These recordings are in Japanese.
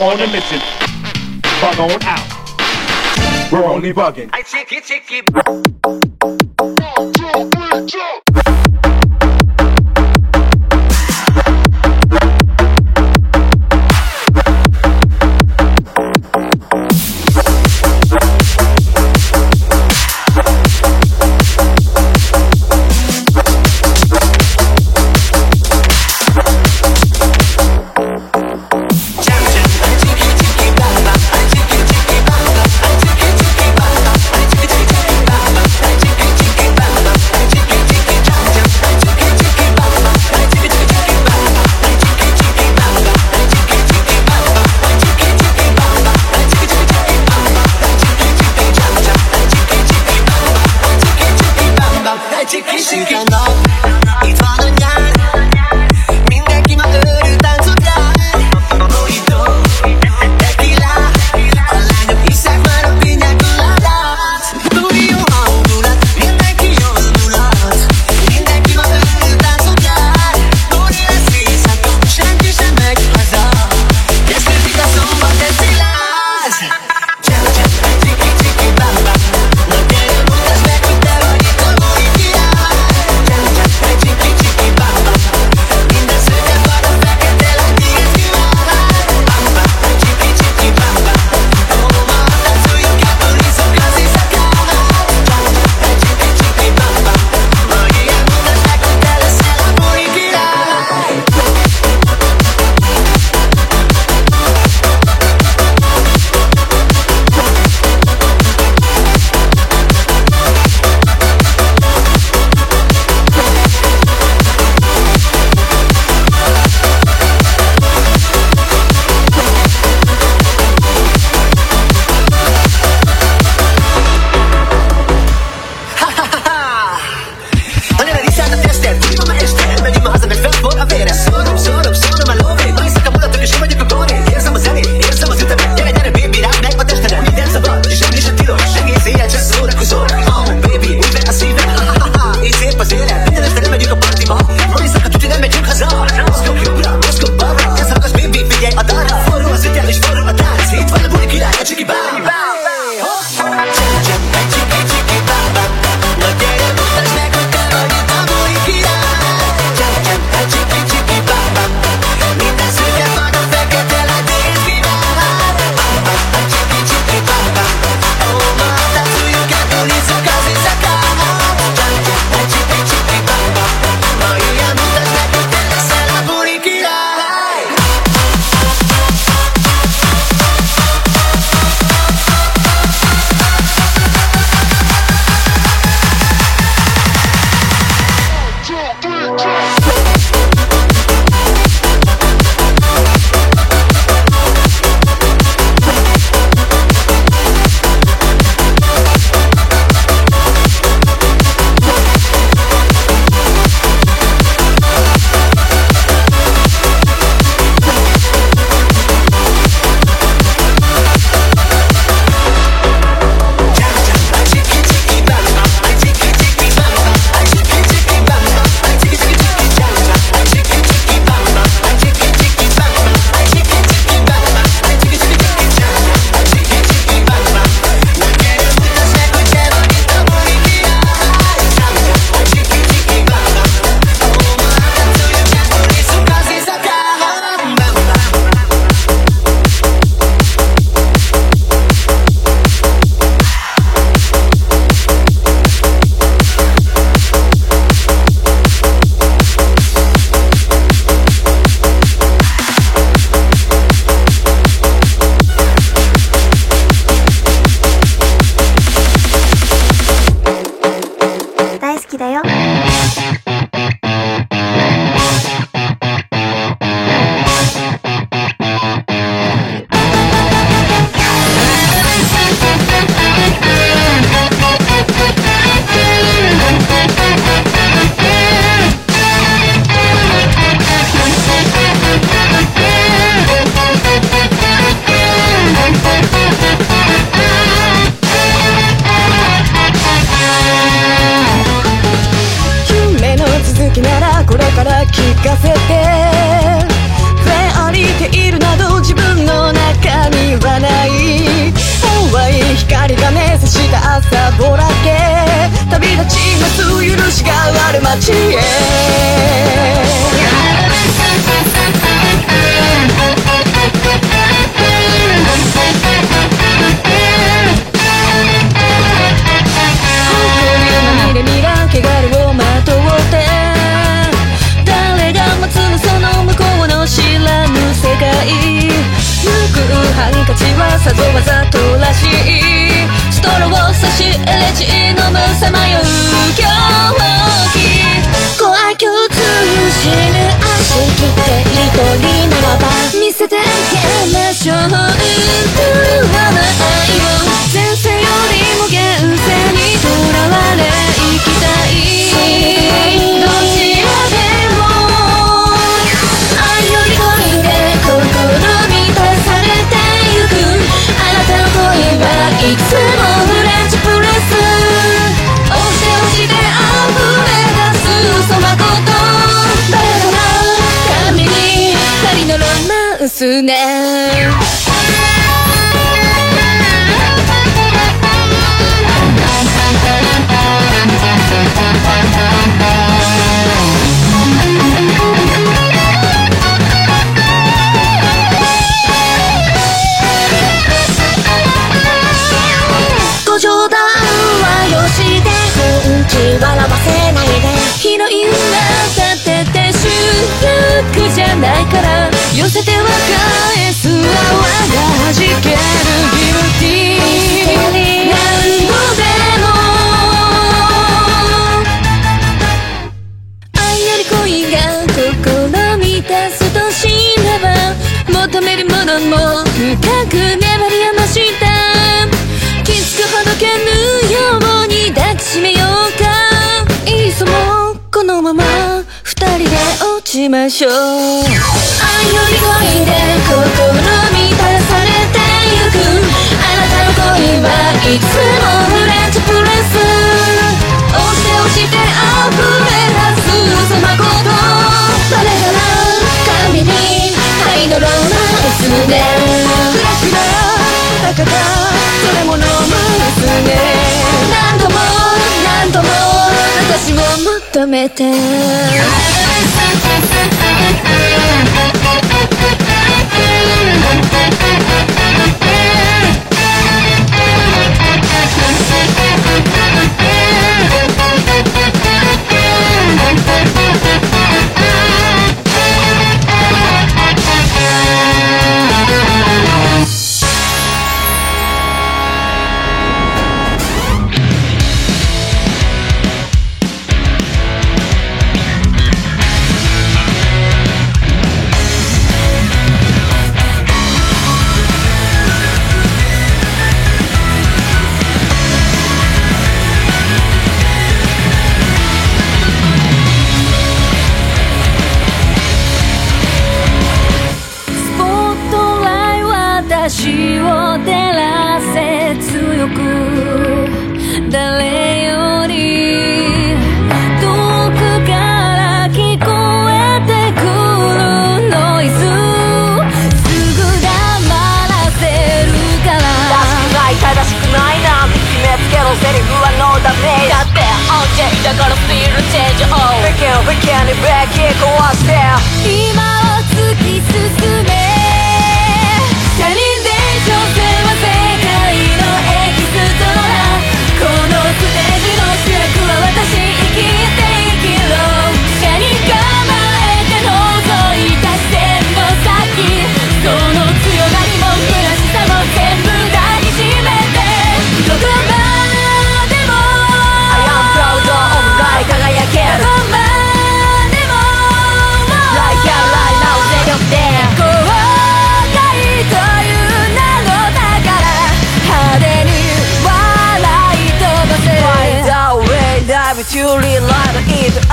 on a mission. Bug on out. We're only bugging. I chicky chicky.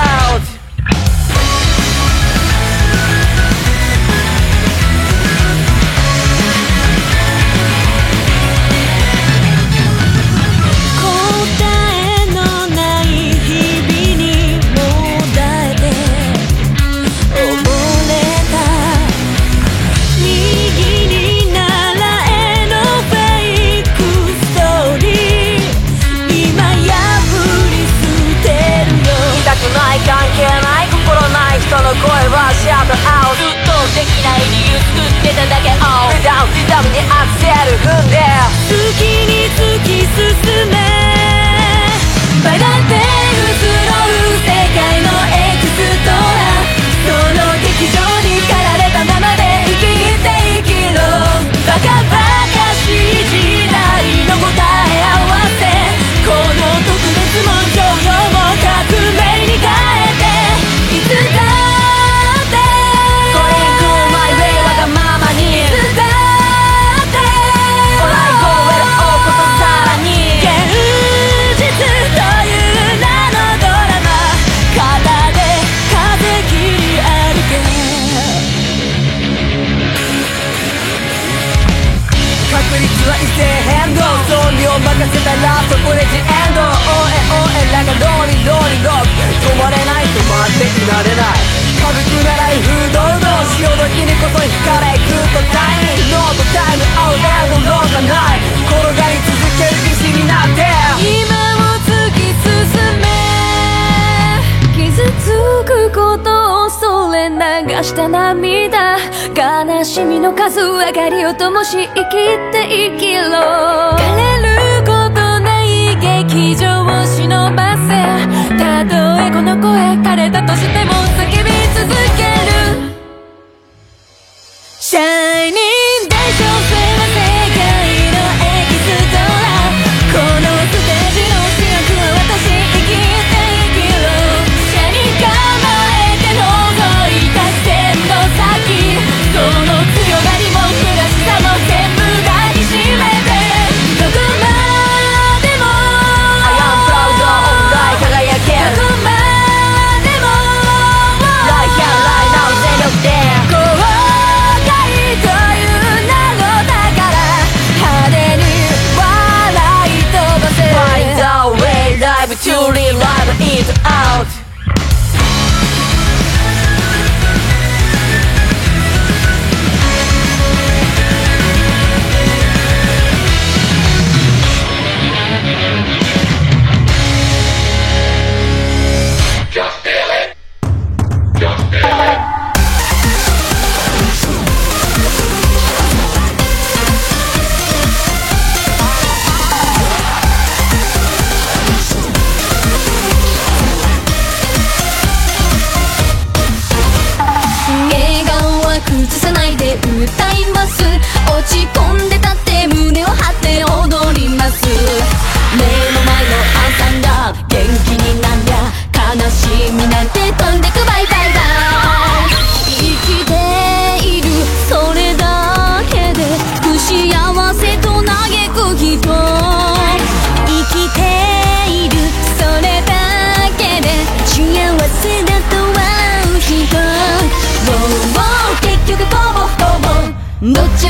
out. し生き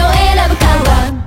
を選ぶかは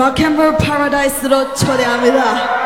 락앤볼 파라다이스로 초대합니다.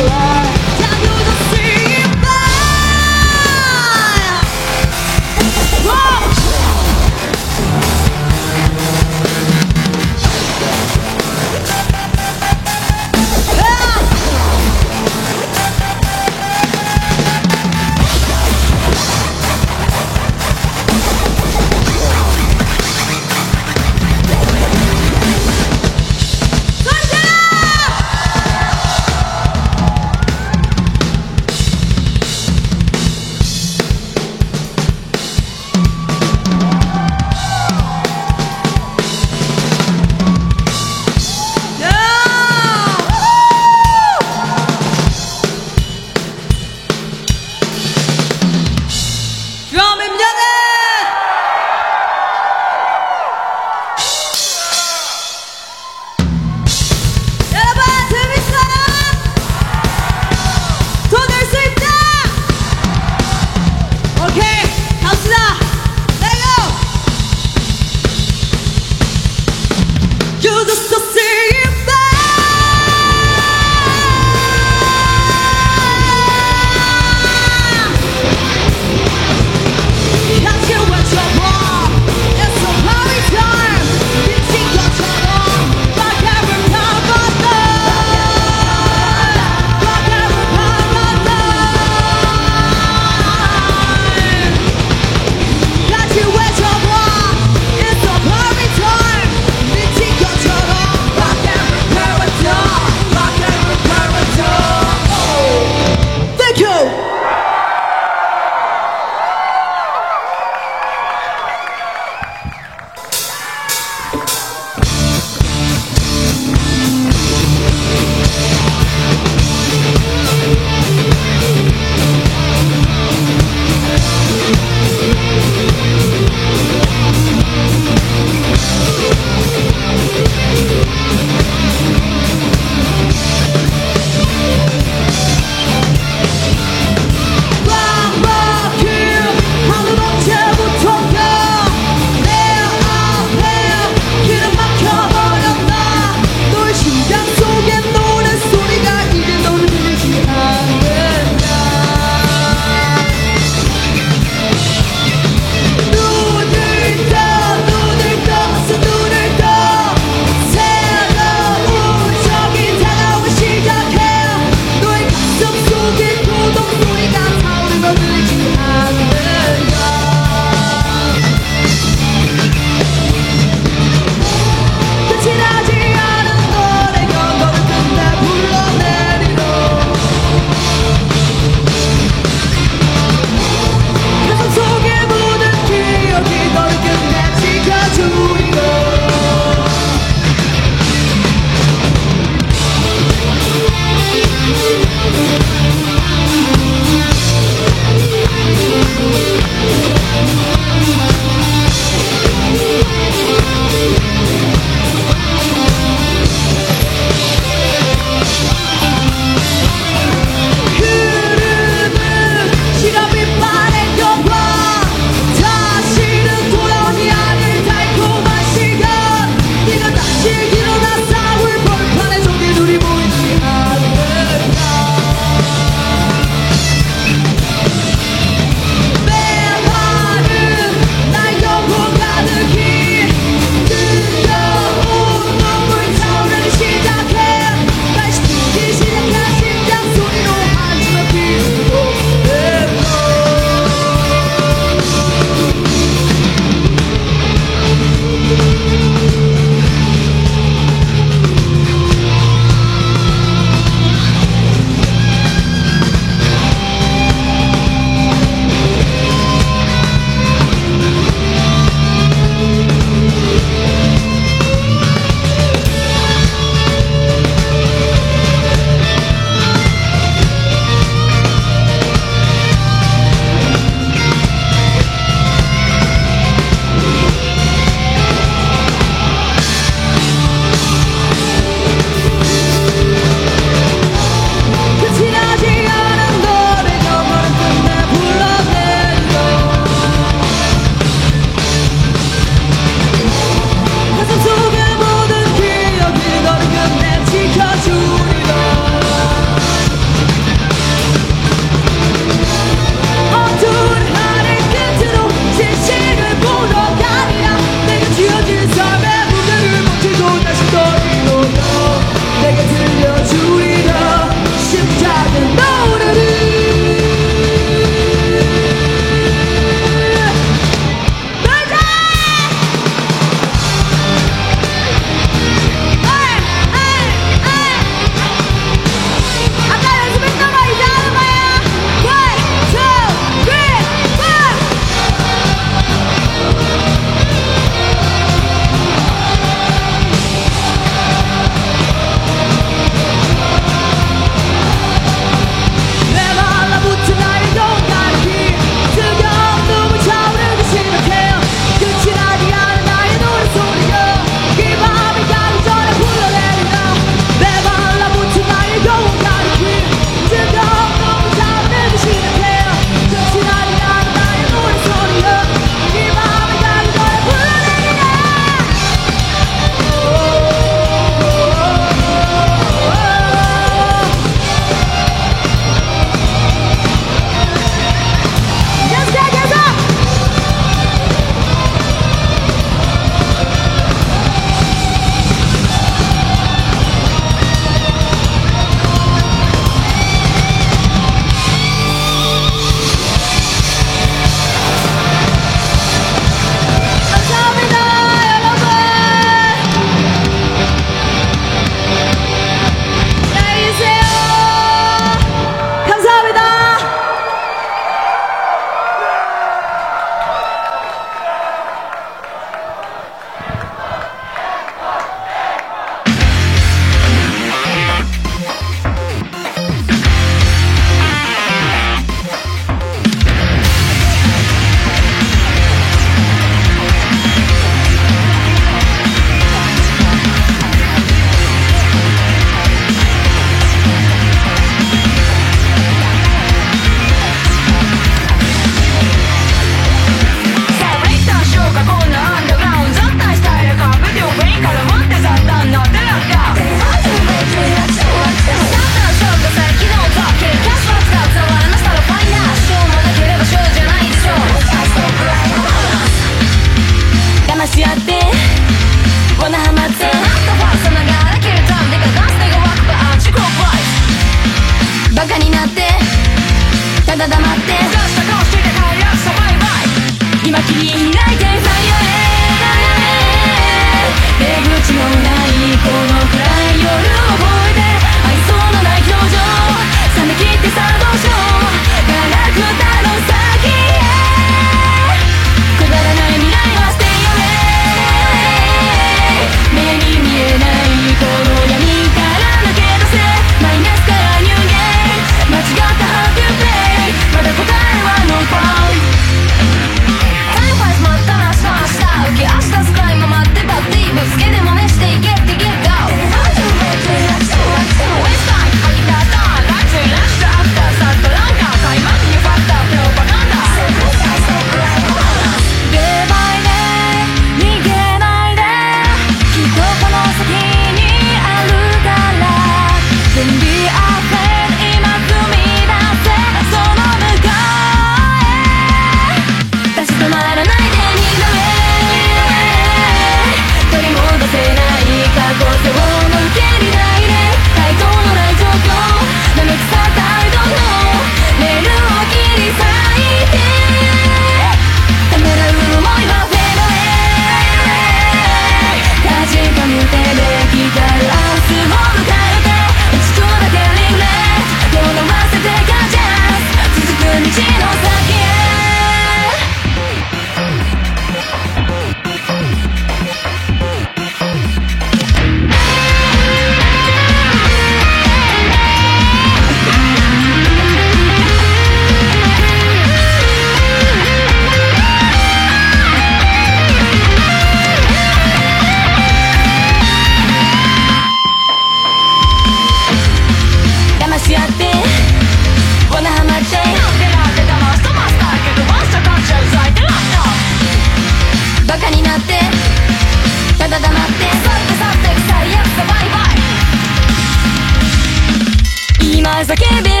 as I give it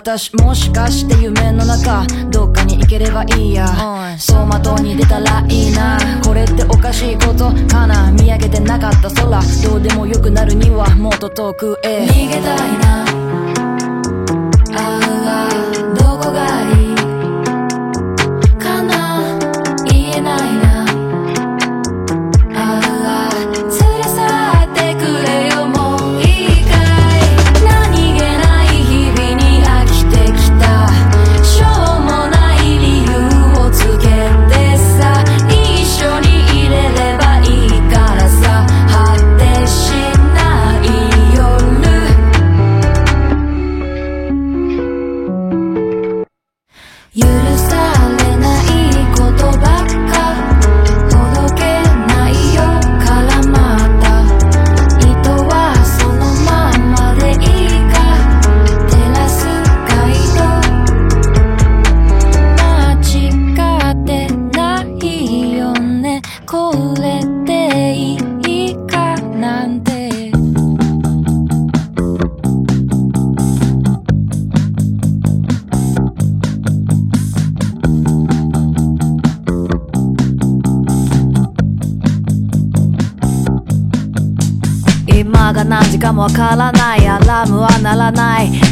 私もしかして夢の中どっかに行ければいいや。走馬灯に出たらいいな。これっておかしいことかな。見上げてなかった空。どうでもよくなるにはもっと遠くへわからない。アラームは鳴らない。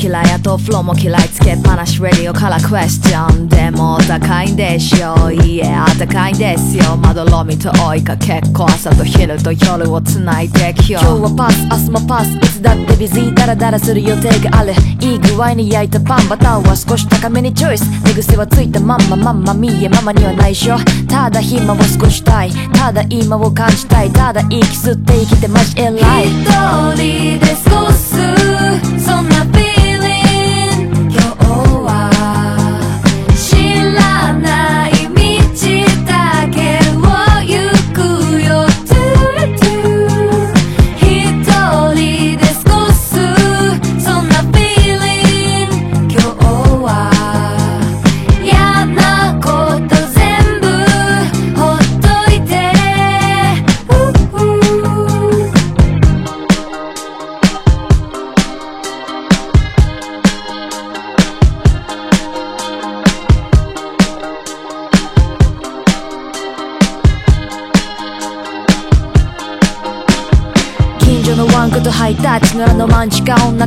嫌いあとフローも嫌いつけっぱなし。レディオからクエスチョンでもお高いんでしょいいえあったかいんですよ。まどろみと追いかけっこ朝と昼と夜をつないで今日今日はパス明日もパス。いつだってビジーダラダラする予定があるいい具合に焼いたパンバターは少し高めにチョイス寝癖はついたまんままんま見えママには内緒。ただ暇を過ごしたい。ただ今を感じたい。ただ息吸って生きてマジ偉い。一人で過ご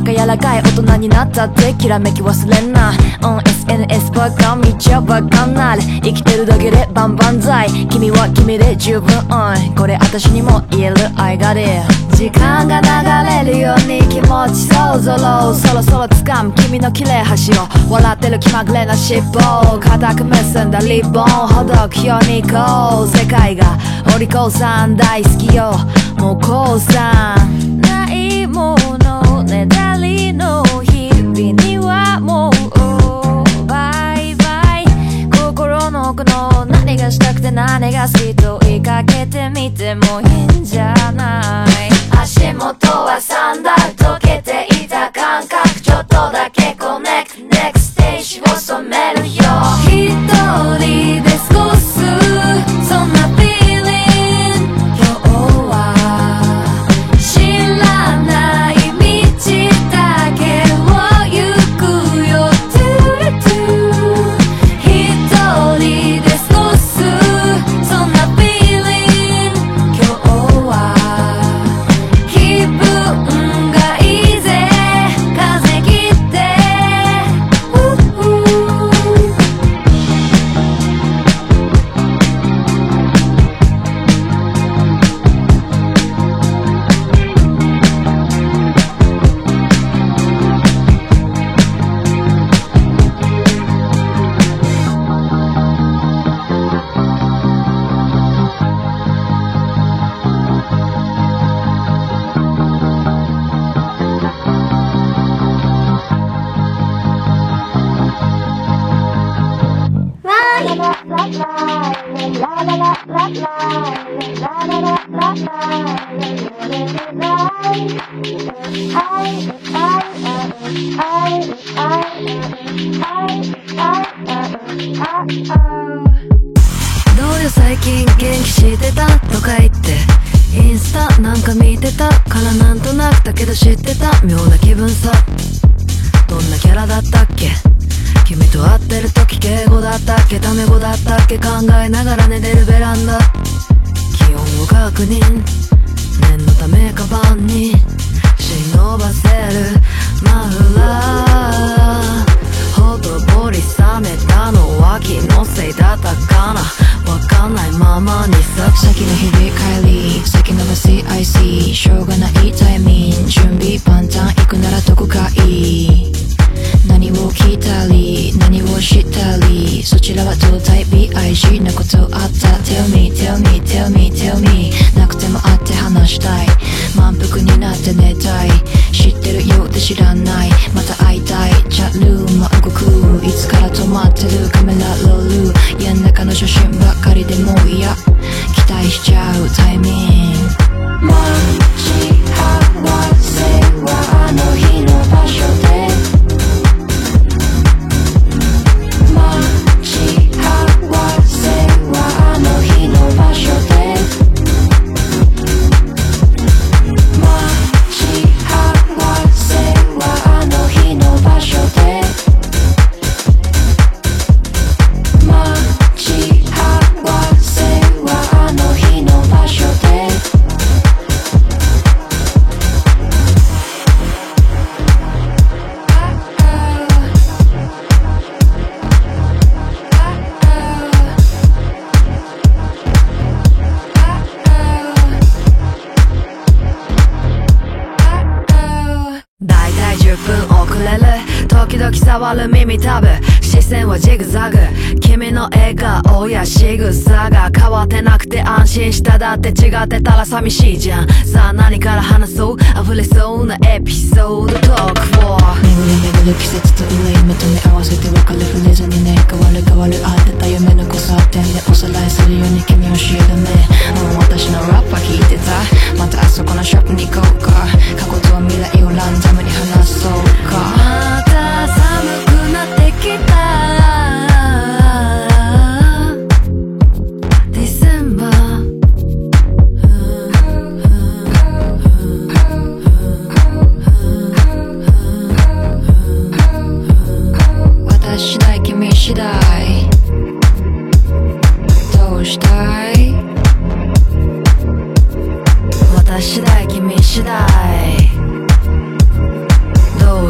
ンチカ女が柔らかい大人になったってきらめき忘れんな。On SNS ばっか見ちゃばっかなる生きてるだけでバンバンザイ君は君で十分うんこれ私にも言える愛がれ時間が流れるように気持ちそうぞろ。うそろそろ掴む。君の切れ端を。笑ってる気まぐれな尻尾固く結んだリボンほどくように行こう。世界がお利口さん大好きよ。もうこうさん。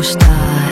star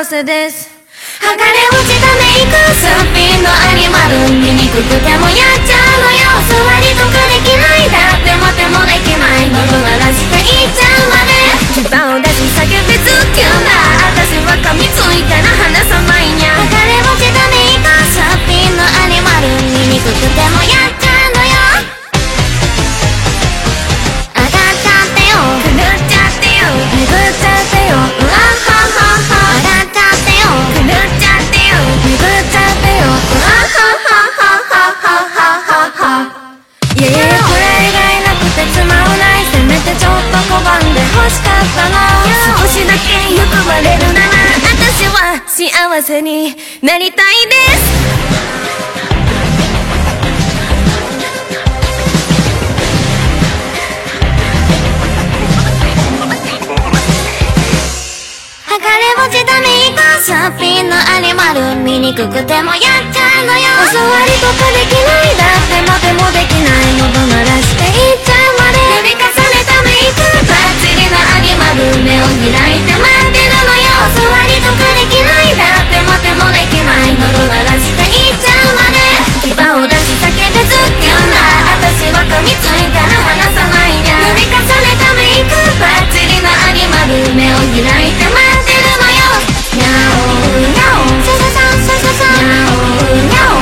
幸せです。剥がれ落ちたメイクすっぴんのアニマル醜くてもやっちゃうのよ。座りとかできないだ。って待てもできない喉鳴らしていっちゃうまで。牙を出し叫びつきゅんだ私は噛みついたら離さないにゃ剥がれ落ちたメイクすっぴんのアニマル醜くてもやっちゃう少しだけ欲張れるなら私は幸せになりたいです。れ落ちたメイクすっぴんのアニマル醜くてもやっちゃうのよ。お座りとかできないだって待てもできない喉鳴らしていっちゃうまで。塗り重ねたメイクバッチリなアニマル目を開いて待ってるのよお座りとかできないだって待ってもできない喉鳴らしていっちゃうまで牙を出し叫べずっきゅんだ私は噛みついたら離さないにゃ塗り重ねたメイクバッチリなアニマル目を開いて待ってるのよにゃおにゃおササササササンにゃおにゃ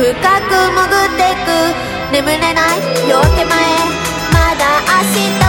深く潜ってく。眠れない夜明け前。まだ明日。